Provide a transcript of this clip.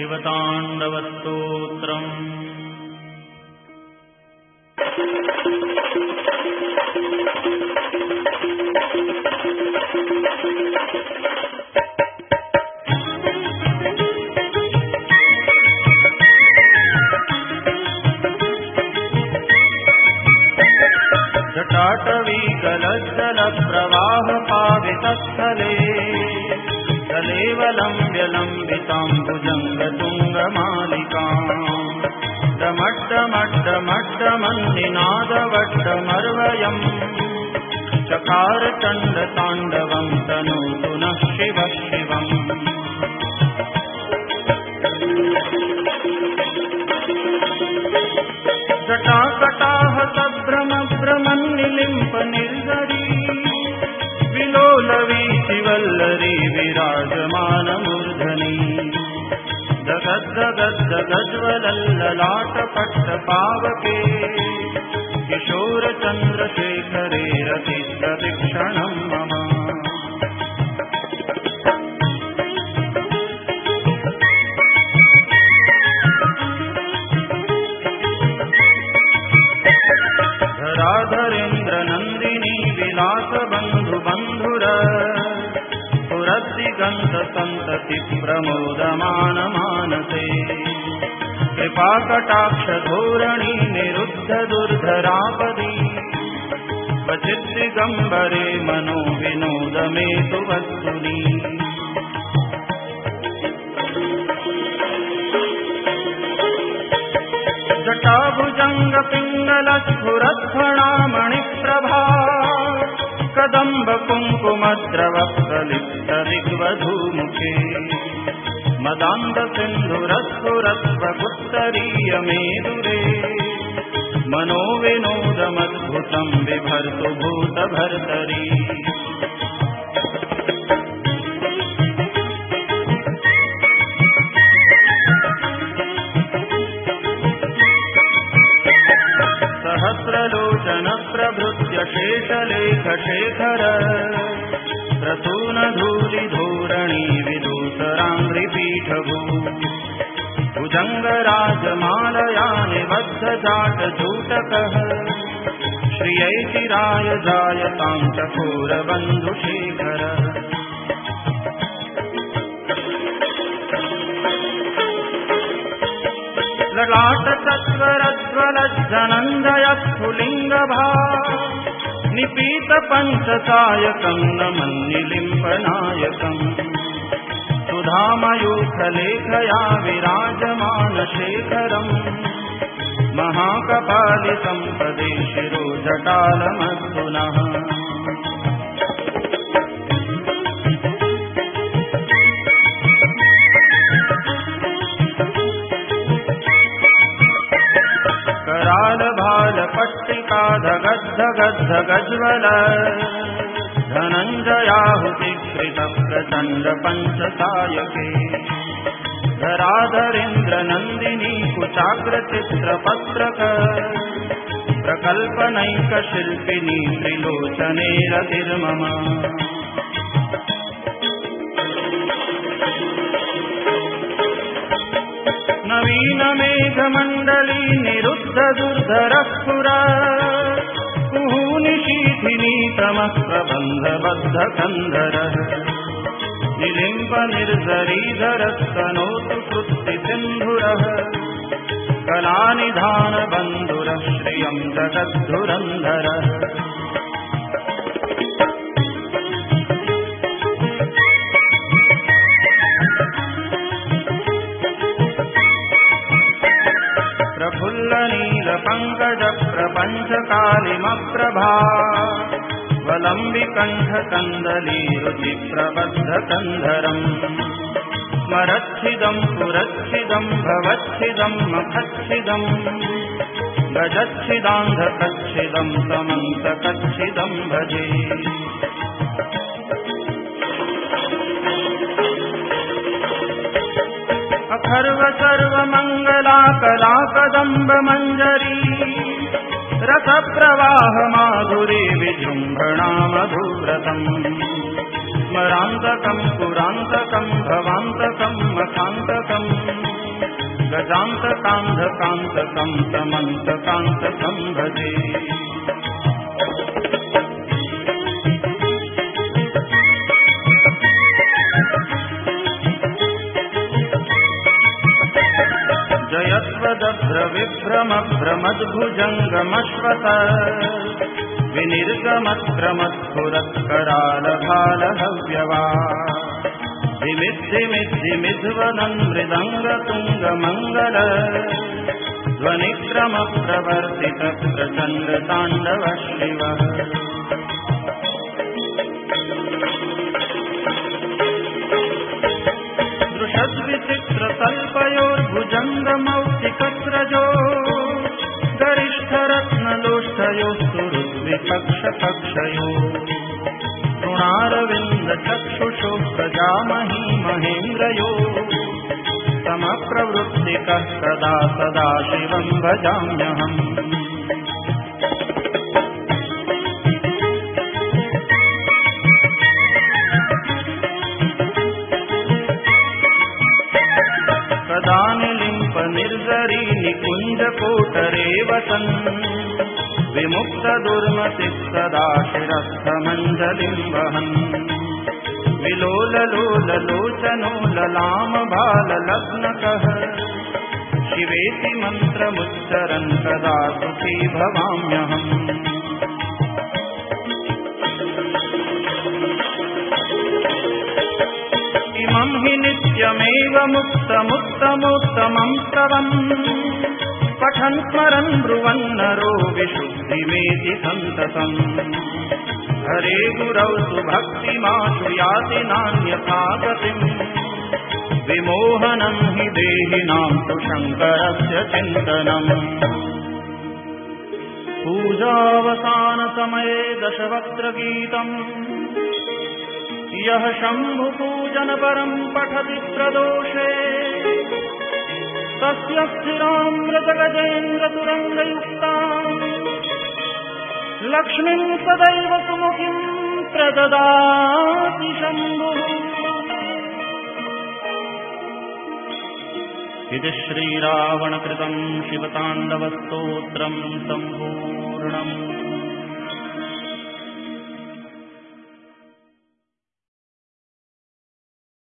शिवताण्डवस्तोत्रम्। जटाटवीकलज्जलप्रवाहपावितस्थले सलेवलम्ब्यलम्बिताम्बुजङ्गतुङ्गमालिकाम् डमड्डमड्डमड्डमन्निनादवड्डमर्वयम् चकारचण्डताण्डवम् तनोतु नः शिव शिवम् जटाकटाः दगद्दगद्दगज्वलल्ललाटपट्टपावके किशोरचन्द्रशेखरे रतिप्रतिक्षणम् मम। धराधरेन्द्रनन्दिनी विलासबन्धुबन्धुर। पुरद्दिगन्तसन्ततिप्रमोदमानमानसे कृपाकटाक्षधोरणी निरुद्धदुर्धरापदी क्वचिद्दिगम्बरे मनो विनोदमेतु वस्तुनि। जटाभुजङ्गपिङ्गलस्फुरत्फणामणिप्रभा कदम्बकुङ्कुमद्रवप्रलिप्तदिग्वधूमुखे मदान्तसिन्धुरस्फुरत्वपुत्तरीयमेदुरे मनो विनोदमद्भुतम् बिभर्तु भूतभर्तरी सहस्रलोचनप्रभृत्य शेषलेखशेखर प्रसूनधूलिधोरणी भुजङ्गराजमालया निबद्धजाटजूटकः श्रियैचिराय जायताम् चकोरबन्धुशेखर ललाटतत्वरज्वलज्जनन्दयस्फुलिङ्गभा निपीतपञ्चसायकम् नमन्निलिम्पनायकम् सुधामयूखलेखया विराजमानशेखरम्। महाकपालिसम्पदे शिरो जटालमस्तुनः करालभालपट्टिकाधगद्धगद्धगज्वल धनञ्जयाहुतिकृतप्रचण्डपञ्चसायके धराधरेन्द्रनन्दिनी कुचाग्रचित्रपत्रक प्रकल्पनैकशिल्पिनी त्रिलोचने रतिर्मम नवीनमेघमण्डली निरुद्धदुर्धरस्फुरा कुहूनिशीथिनीतमः प्रबन्धबद्धकन्धरः निलिम्बनिर्झरीधरस्तनोतु कृत्तिसिन्धुरः कलानिधानबन्धुरः श्रियम् जगद्धुरन्धरः प्रफुल्लनीलपङ्कजप्रपञ्चकालिमप्रभा वलम्बिकण्ठकन्दलीरुचिप्रबद्धकन्धरम्। स्मरच्छिदम् पुरच्छिदम् भवच्छिदम् मखच्छिदम्। गजच्छिदान्धकच्छिदम् समन्तकच्छिदम् भजे। अथर्व सर्वमङ्गला कलाकदम्ब मञ्जरी रसप्रवाहमाधुरे विजृम्भणामधुव्रतम्। स्मरान्तकम् पुरान्तकम् भवान्तकम् मखान्तकम् गजान्तकान्धकान्तकं समन्तकान्तकं भजे जयत्वदभ्रविभ्रमभ्रमद्भुजङ्गमश्वत विनिर्गमक्रमस्फुरत्करालभालहव्यवा विमिद्धिमिद्धिमिध्वनन् मृदङ्गतुङ्गमङ्गल ध्वनिक्रमप्रवर्तितप्रचण्डताण्डव शिवः दृशद्विचित्रतल्पयोर्भुजङ्गमौक्तिकस्रजो गरिष्ठरत्नलोष्ठयोस्तु ऋद्विपक्षपक्षयो गुणारविन्दचक्षुषो प्रजामही महेन्द्रयो समप्रवृत्तिकः सदा सदा शिवम् भजाम्यहम् निलिम्प निर्जरी निकुञ्जकोटरे वसन् विमुक्तदुर्मतिः सदा शिरस्थमञ्जलिम् वहन् विलोललोललोचनो ललामबाललग्नकः शिवेति मन्त्रमुच्चरन् सदा सुखी भवाम्यहम् नित्यमेव मुक्तमुत्तमोत्तमं स्तवम् पठन् स्मरन् ब्रुवन्नरो विशुद्धिमेति सन्ततम्। हरे गुरौ सुभक्तिमाशु याति नान्यथा गतिम् विमोहनं हि देहिनां तु शङ्करस्य चिन्तनम्। पूजावसानसमये दशवक्त्रगीतम् यः शम्भुपूजनपरम् पठति प्रदोषे। तस्य स्थिरामृतगजेन्द्रतुरङ्गयुक्ताम् लक्ष्मीम् सदैव सुमुखीम् प्रददाति शम्भुः। इति श्रीरावणकृतम् शिवताण्डवस्तोत्रम् सम्पूर्णम्